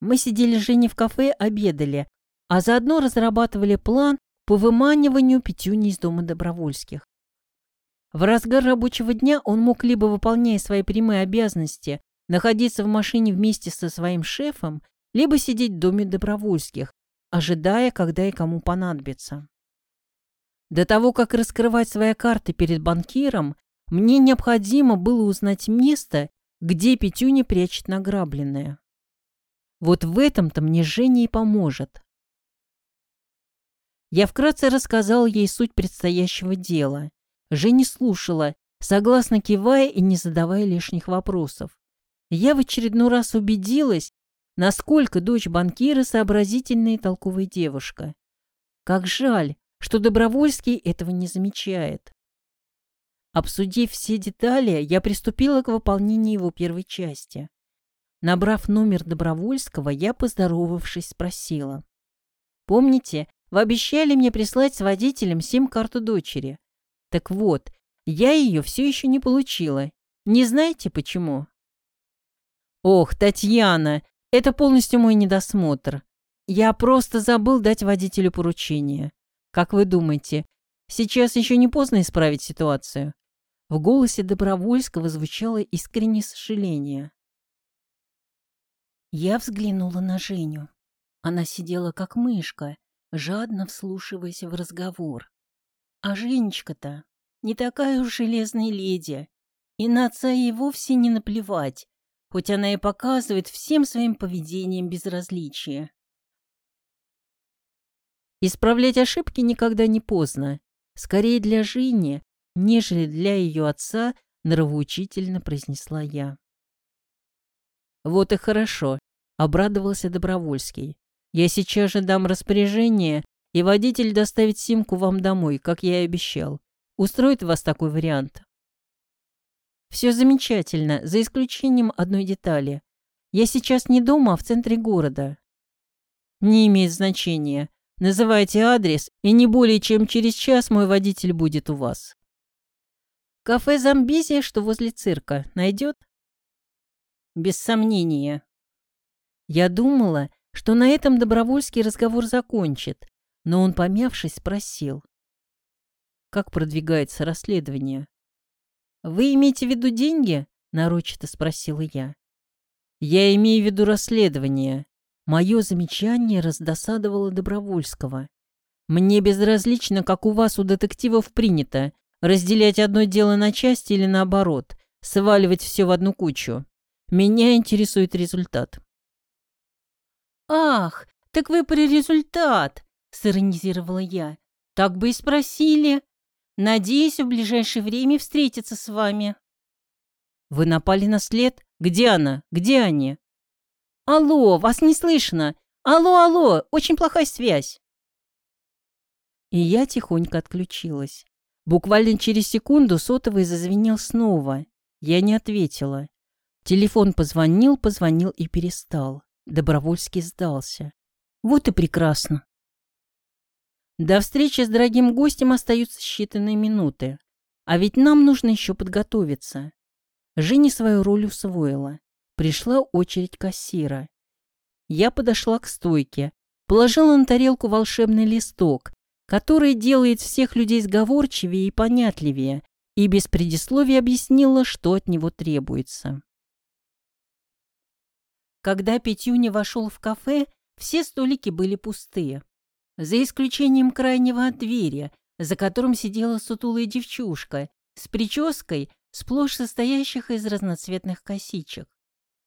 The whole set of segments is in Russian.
Мы сидели с Женей в кафе, обедали, а заодно разрабатывали план по выманиванию Петюни из дома Добровольских. В разгар рабочего дня он мог либо, выполняя свои прямые обязанности, находиться в машине вместе со своим шефом, либо сидеть в доме Добровольских, ожидая, когда и кому понадобится. До того, как раскрывать свои карты перед банкиром, мне необходимо было узнать место, где Петюня прячет награбленное. Вот в этом-то мне Женя и поможет. Я вкратце рассказал ей суть предстоящего дела. Женя слушала, согласно кивая и не задавая лишних вопросов. Я в очередной раз убедилась, насколько дочь банкира сообразительная и толковая девушка. Как жаль, что Добровольский этого не замечает. Обсудив все детали, я приступила к выполнению его первой части. Набрав номер Добровольского, я, поздоровавшись, спросила. «Помните, вы обещали мне прислать с водителем сим-карту дочери. Так вот, я ее все еще не получила. Не знаете, почему? Ох, Татьяна, это полностью мой недосмотр. Я просто забыл дать водителю поручение. Как вы думаете, сейчас еще не поздно исправить ситуацию? В голосе Добровольского звучало искреннее сожаление. Я взглянула на Женю. Она сидела как мышка, жадно вслушиваясь в разговор. А Женечка-то не такая уж железная леди, и на отца ей вовсе не наплевать, хоть она и показывает всем своим поведением безразличие. Исправлять ошибки никогда не поздно, скорее для Жени, нежели для ее отца, нравоучительно произнесла я. Вот и хорошо, обрадовался Добровольский. Я сейчас же дам распоряжение, и водитель доставит симку вам домой, как я и обещал. Устроит вас такой вариант? Все замечательно, за исключением одной детали. Я сейчас не дома, а в центре города. Не имеет значения. Называйте адрес, и не более чем через час мой водитель будет у вас. Кафе «Замбезия», что возле цирка, найдет? Без сомнения. Я думала, что на этом Добровольский разговор закончит, но он, помявшись, спросил. «Как продвигается расследование?» «Вы имеете в виду деньги?» — нарочито спросила я. «Я имею в виду расследование». Мое замечание раздосадовало Добровольского. «Мне безразлично, как у вас у детективов принято, разделять одно дело на части или наоборот, сваливать все в одну кучу. Меня интересует результат». «Ах, так вы про результат!» — сиронизировала я. «Так бы и спросили. Надеюсь, в ближайшее время встретиться с вами». «Вы напали на след? Где она? Где они?» «Алло, вас не слышно! Алло, алло, очень плохая связь!» И я тихонько отключилась. Буквально через секунду сотовый зазвенел снова. Я не ответила. Телефон позвонил, позвонил и перестал. Добровольский сдался. Вот и прекрасно. До встречи с дорогим гостем остаются считанные минуты. А ведь нам нужно еще подготовиться. Женя свою роль усвоила. Пришла очередь кассира. Я подошла к стойке, положила на тарелку волшебный листок, который делает всех людей сговорчивее и понятливее, и без предисловия объяснила, что от него требуется. Когда Петюня вошел в кафе, все столики были пустые. За исключением крайнего от двери, за которым сидела сутулая девчушка с прической, сплошь состоящих из разноцветных косичек.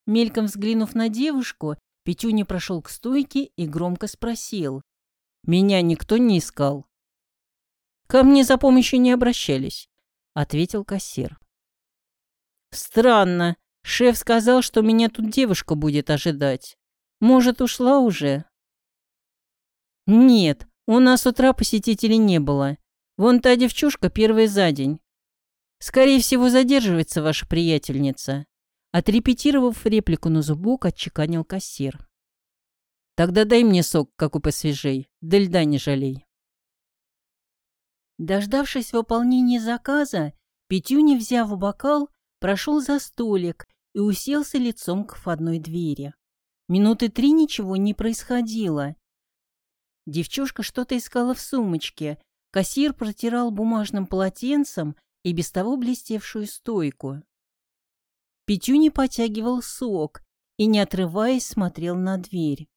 Мельком взглянув на девушку, Петюня прошел к стойке и громко спросил. «Меня никто не искал?» «Ко мне за помощью не обращались», — ответил кассир. «Странно. Шеф сказал, что меня тут девушка будет ожидать. Может, ушла уже?» «Нет, у нас с утра посетителей не было. Вон та девчушка первая за день. Скорее всего, задерживается ваша приятельница». Отрепетировав реплику на зубок, отчеканил кассир. «Тогда дай мне сок, как у посвежей, да льда не жалей». Дождавшись выполнения заказа, Петюня, взяв бокал, прошел за столик и уселся лицом к входной двери. Минуты три ничего не происходило. Девчушка что-то искала в сумочке. Кассир протирал бумажным полотенцем и без того блестевшую стойку. Петюни потягивал сок и, не отрываясь, смотрел на дверь.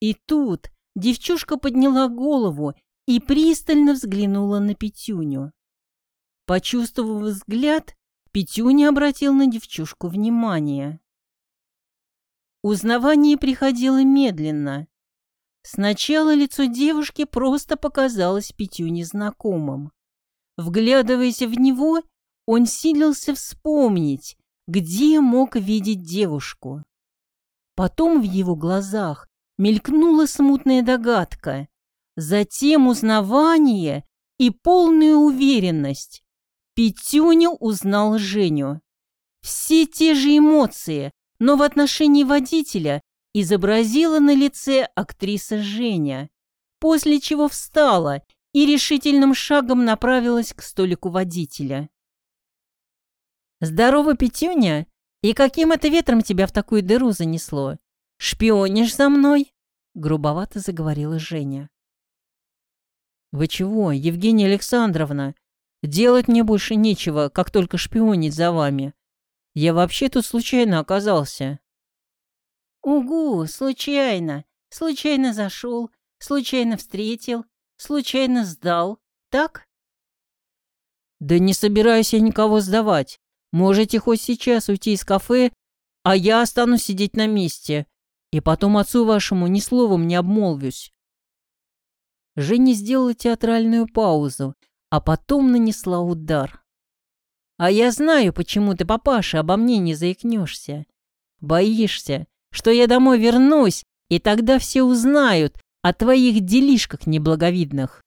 И тут девчушка подняла голову и пристально взглянула на Петюню. Почувствовав взгляд, Петюня обратил на девчушку внимание. Узнавание приходило медленно. Сначала лицо девушки просто показалось Петюне знакомым. Вглядываясь в него, он силился вспомнить, где мог видеть девушку. Потом в его глазах мелькнула смутная догадка, затем узнавание и полная уверенность. Петюня узнал Женю. Все те же эмоции, но в отношении водителя изобразила на лице актриса Женя, после чего встала и решительным шагом направилась к столику водителя. «Здорово, Петюня! И каким это ветром тебя в такую дыру занесло? Шпионишь за мной?» — грубовато заговорила Женя. «Вы чего, Евгения Александровна? Делать мне больше нечего, как только шпионить за вами. Я вообще тут случайно оказался». «Угу, случайно. Случайно зашел, случайно встретил, случайно сдал. Так?» «Да не собираюсь я никого сдавать. Можете хоть сейчас уйти из кафе, а я останусь сидеть на месте, и потом отцу вашему ни словом не обмолвюсь». Женя сделала театральную паузу, а потом нанесла удар. «А я знаю, почему ты, папаша, обо мне не заикнешься. Боишься, что я домой вернусь, и тогда все узнают о твоих делишках неблаговидных».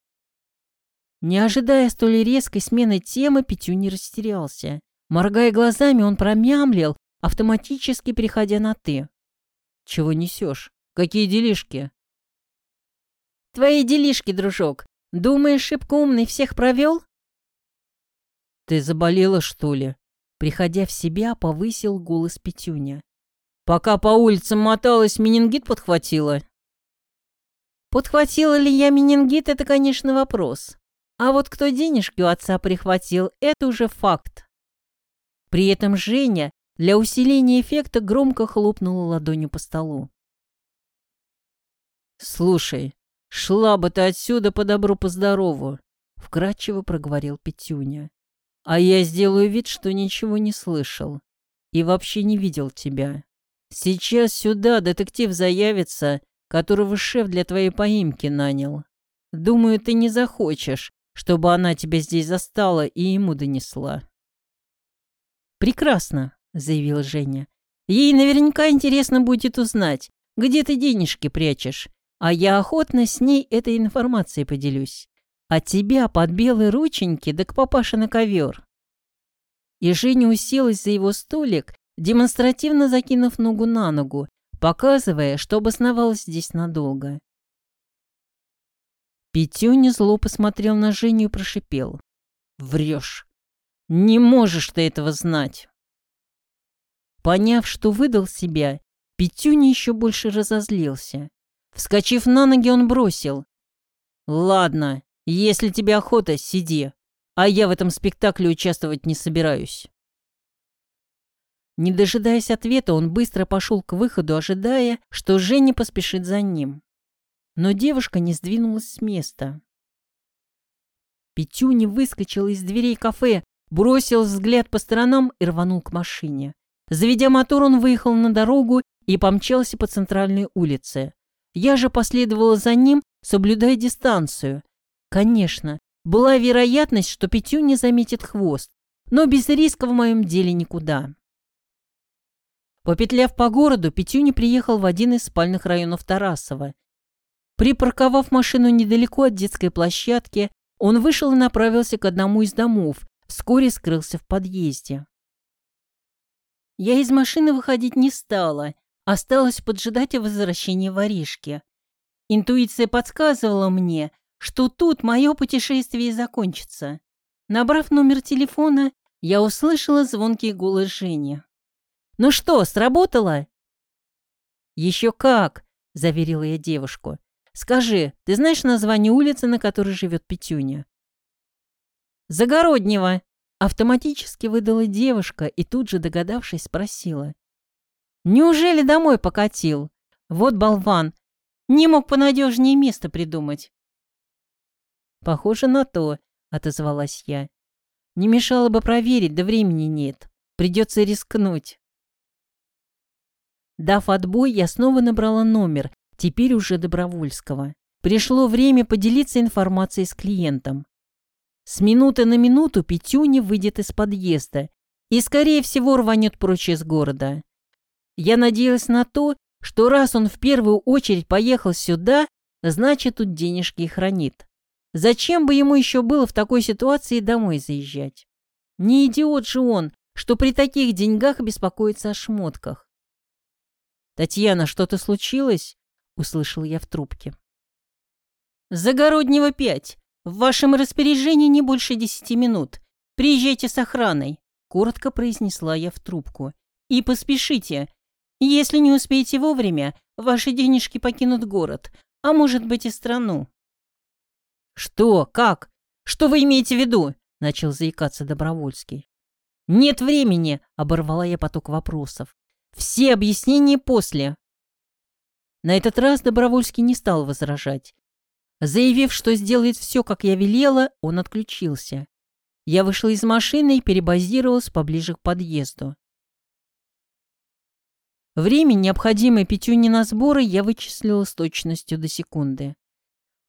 Не ожидая столь резкой смены темы, Петю не растерялся. Моргая глазами, он промямлил, автоматически переходя на «ты». «Чего несешь? Какие делишки?» «Твои делишки, дружок. Думаешь, шибко умный всех провел?» «Ты заболела, что ли?» Приходя в себя, повысил голос Петюня. «Пока по улицам моталась, менингит подхватила?» «Подхватила ли я менингит, это, конечно, вопрос. А вот кто денежки у отца прихватил, это уже факт. При этом Женя для усиления эффекта громко хлопнула ладонью по столу. «Слушай, шла бы ты отсюда по добру, по здорову», — вкратчиво проговорил Петюня. «А я сделаю вид, что ничего не слышал и вообще не видел тебя. Сейчас сюда детектив заявится, которого шеф для твоей поимки нанял. Думаю, ты не захочешь, чтобы она тебя здесь застала и ему донесла». «Прекрасно», — заявила Женя. «Ей наверняка интересно будет узнать, где ты денежки прячешь, а я охотно с ней этой информацией поделюсь. А тебя под белые рученьки да к папаше на ковер». И Женя уселась за его столик, демонстративно закинув ногу на ногу, показывая, что обосновалась здесь надолго. Петюня зло посмотрел на Женю и прошипел. «Врешь. Не можешь ты этого знать. Поняв, что выдал себя, Петюня еще больше разозлился. Вскочив на ноги, он бросил. «Ладно, если тебе охота, сиди, а я в этом спектакле участвовать не собираюсь». Не дожидаясь ответа, он быстро пошел к выходу, ожидая, что Женя поспешит за ним. Но девушка не сдвинулась с места. Петюня выскочил из дверей кафе, бросил взгляд по сторонам и рванул к машине. Заведя мотор, он выехал на дорогу и помчался по центральной улице. Я же последовала за ним, соблюдая дистанцию. Конечно, была вероятность, что Петю не заметит хвост, но без риска в моем деле никуда. Попетляв по городу, Петюня приехал в один из спальных районов Тарасова. Припарковав машину недалеко от детской площадки, он вышел и направился к одному из домов, вскоре скрылся в подъезде. Я из машины выходить не стала, осталась поджидать возвращения воришки. Интуиция подсказывала мне, что тут мое путешествие закончится. Набрав номер телефона, я услышала звонкий голос Жени. «Ну что, сработало?» «Еще как!» — заверила я девушку. «Скажи, ты знаешь название улицы, на которой живет Петюня?» «Загороднего!» — автоматически выдала девушка и тут же, догадавшись, спросила. «Неужели домой покатил? Вот болван! Не мог понадежнее место придумать!» «Похоже на то», — отозвалась я. «Не мешало бы проверить, да времени нет. Придется рискнуть». Дав отбой, я снова набрала номер, теперь уже Добровольского. Пришло время поделиться информацией с клиентом. С минуты на минуту Петюня выйдет из подъезда и, скорее всего, рванет прочь из города. Я надеялась на то, что раз он в первую очередь поехал сюда, значит, тут денежки и хранит. Зачем бы ему еще было в такой ситуации домой заезжать? Не идиот же он, что при таких деньгах беспокоится о шмотках. «Татьяна, что-то случилось?» — услышал я в трубке. «Загороднего пять. В вашем распоряжении не больше десяти минут. Приезжайте с охраной», — коротко произнесла я в трубку. «И поспешите. Если не успеете вовремя, ваши денежки покинут город, а может быть и страну». «Что? Как? Что вы имеете в виду?» — начал заикаться Добровольский. «Нет времени!» — оборвала я поток вопросов. «Все объяснения после!» На этот раз Добровольский не стал возражать. Заявив, что сделает все, как я велела, он отключился. Я вышла из машины и перебазировалась поближе к подъезду. Время, необходимое Петюне на сборы, я вычислила с точностью до секунды.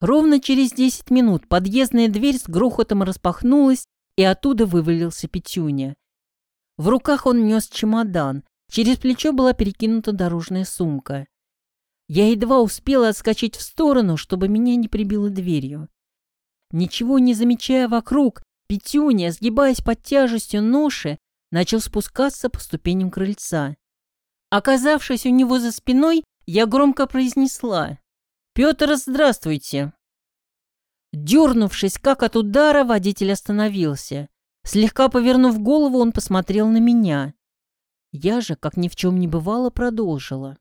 Ровно через 10 минут подъездная дверь с грохотом распахнулась, и оттуда вывалился Петюня. В руках он нес чемодан, через плечо была перекинута дорожная сумка. Я едва успела отскочить в сторону, чтобы меня не прибило дверью. Ничего не замечая вокруг, Петюня, сгибаясь под тяжестью ноши, начал спускаться по ступеням крыльца. Оказавшись у него за спиной, я громко произнесла «Петр, здравствуйте!» Дернувшись, как от удара, водитель остановился. Слегка повернув голову, он посмотрел на меня. Я же, как ни в чем не бывало, продолжила.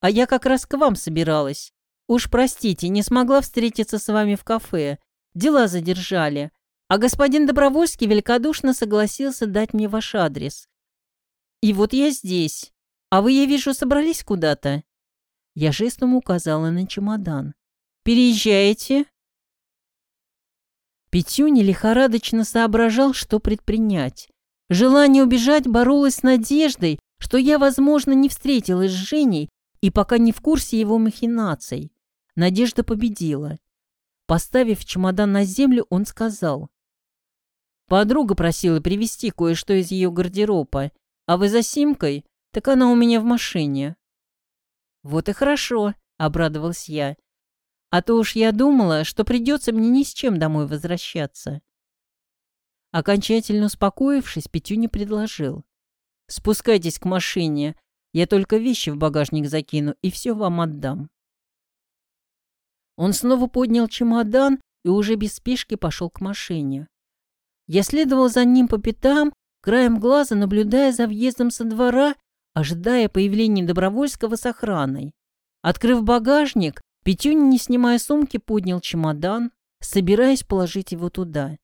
«А я как раз к вам собиралась. Уж простите, не смогла встретиться с вами в кафе. Дела задержали. А господин Добровольский великодушно согласился дать мне ваш адрес. И вот я здесь. А вы, я вижу, собрались куда-то?» Я жестом указала на чемодан. «Переезжаете?» Петюня лихорадочно соображал, что предпринять. Желание убежать боролось с надеждой, что я, возможно, не встретилась с Женей и пока не в курсе его махинаций. Надежда победила. Поставив чемодан на землю, он сказал. Подруга просила привезти кое-что из ее гардероба, а вы за Симкой? Так она у меня в машине. «Вот и хорошо», — обрадовалась я. «А то уж я думала, что придется мне ни с чем домой возвращаться». Окончательно успокоившись, Петюня предложил. «Спускайтесь к машине, я только вещи в багажник закину и все вам отдам». Он снова поднял чемодан и уже без спешки пошел к машине. Я следовал за ним по пятам, краем глаза наблюдая за въездом со двора ожидая появления Добровольского с охраной. Открыв багажник, Петюня, не снимая сумки, поднял чемодан, собираясь положить его туда.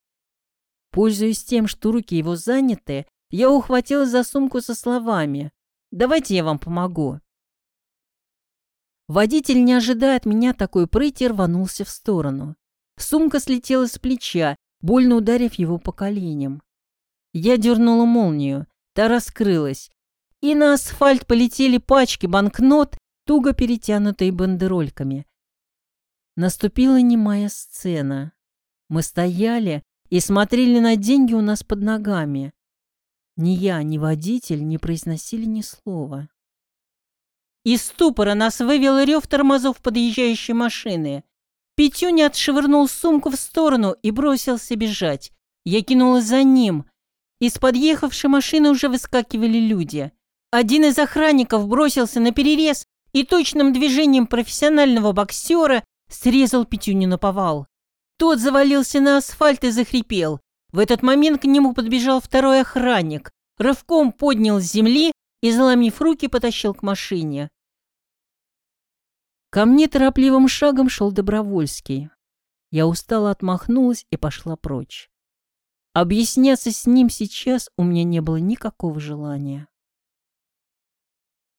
Пользуясь тем, что руки его заняты, я ухватилась за сумку со словами «Давайте я вам помогу». Водитель, не ожидая от меня такой прыти, рванулся в сторону. Сумка слетела с плеча, больно ударив его по коленям. Я дернула молнию, та раскрылась, и на асфальт полетели пачки банкнот, туго перетянутые бандерольками. Наступила немая сцена. Мы стояли и смотрели на деньги у нас под ногами. Ни я, ни водитель не произносили ни слова. Из ступора нас вывел рев тормозов подъезжающей машины. Петюня отшвырнул сумку в сторону и бросился бежать. Я кинулась за ним. Из подъехавшей машины уже выскакивали люди. Один из охранников бросился на перерез и точным движением профессионального боксера срезал Петюню на повал. Тот завалился на асфальт и захрипел. В этот момент к нему подбежал второй охранник, рывком поднял с земли и, заломив руки, потащил к машине. Ко мне торопливым шагом шел Добровольский. Я устало отмахнулась и пошла прочь. Объясняться с ним сейчас у меня не было никакого желания.